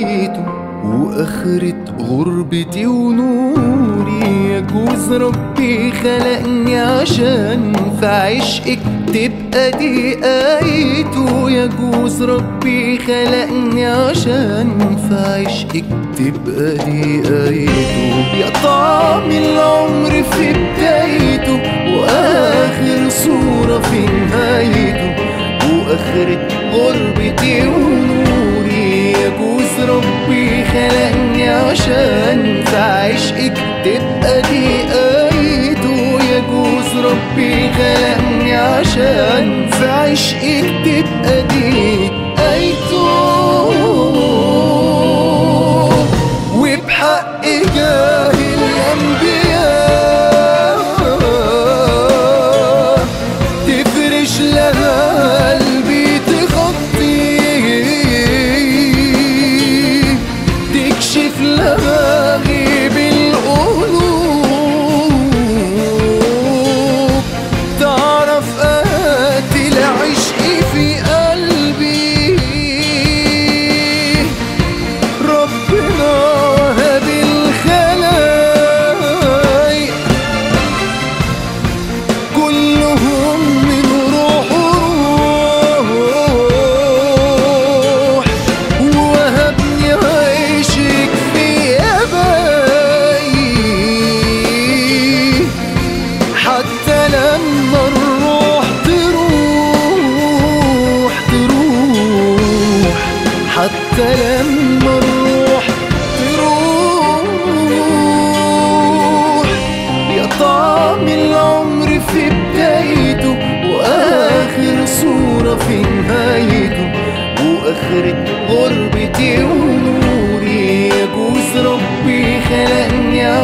نهايته واخرة غربتي ونوري. يجوز ربي خلقني عشان في عشقك تبقى دي آيته يجوز ربي خلقني عشان في عشقك تبقى دي آيته يا طعم العمر في بدايته وآخر صورة في نهايته. واخرة غربتي ونوري. ربي خلقني عشان في عشقك تبقى دي آيته يجوز ربي خلقني عشان في عشقك تبقى دي good.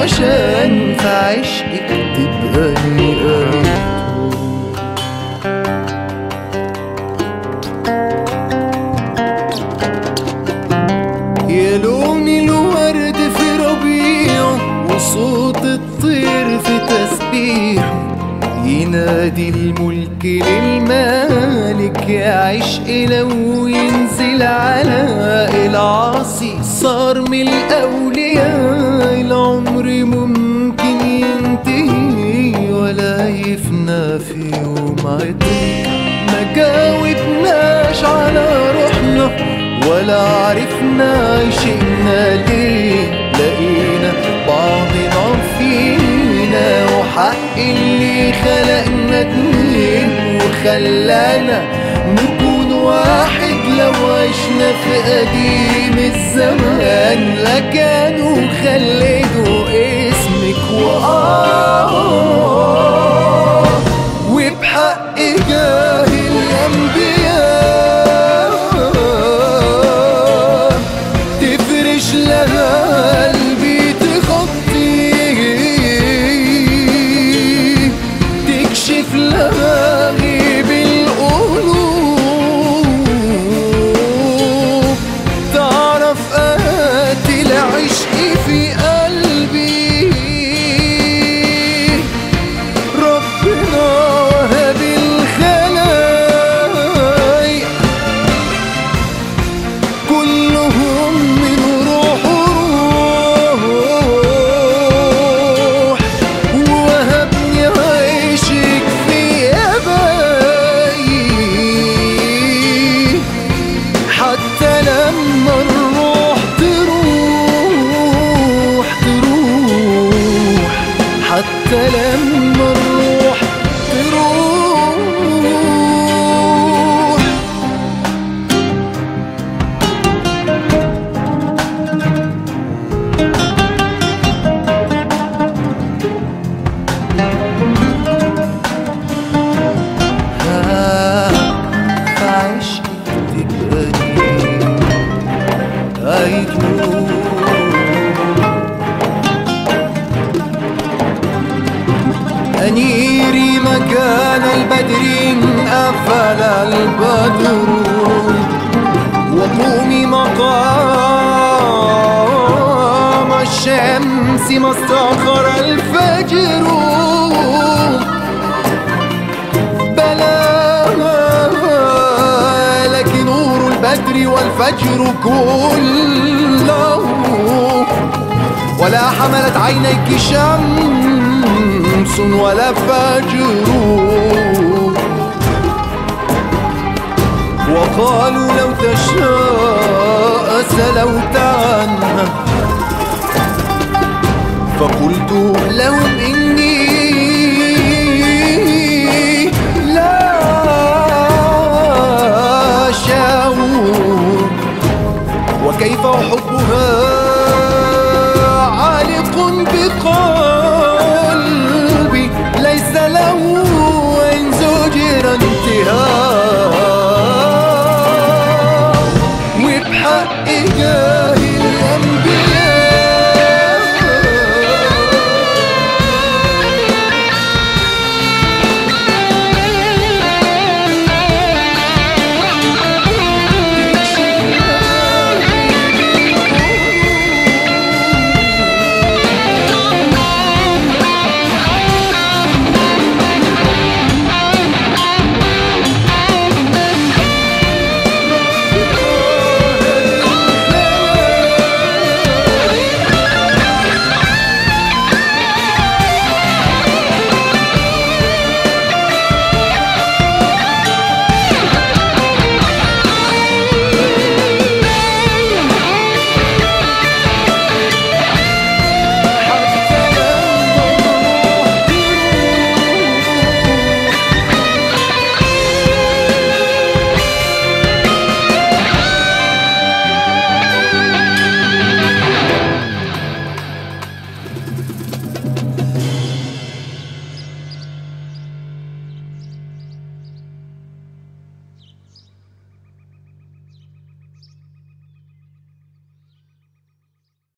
عشان في عشقك تبقى آيته يا لون الورد في ربيعه وصوت الطير في تسبيحه ينادي الملك للمالك يا عشق لو ينزل على العاصي. صار من الأولياء ما جاوبناش على روحنا ولا عرفنا عشقنا ليه لقينا بعضنا فينا وحق اللي خلقنا اتنين وخلانا نكون واحد لو عشنا في قديم الزمان. لكانوا خلدوا اسمك وآه. gözlere أفل البدر. وقومي مقام الشمس ما استأخر الفجر. بلى لك نور البدر والفجر كله. ولا حملت عينيك شمس ولا فجر. وقالوا لو تشاء سلوت عنها. فقلت لهم إني لا أشاء. وكيف أحبها عالق بقلبي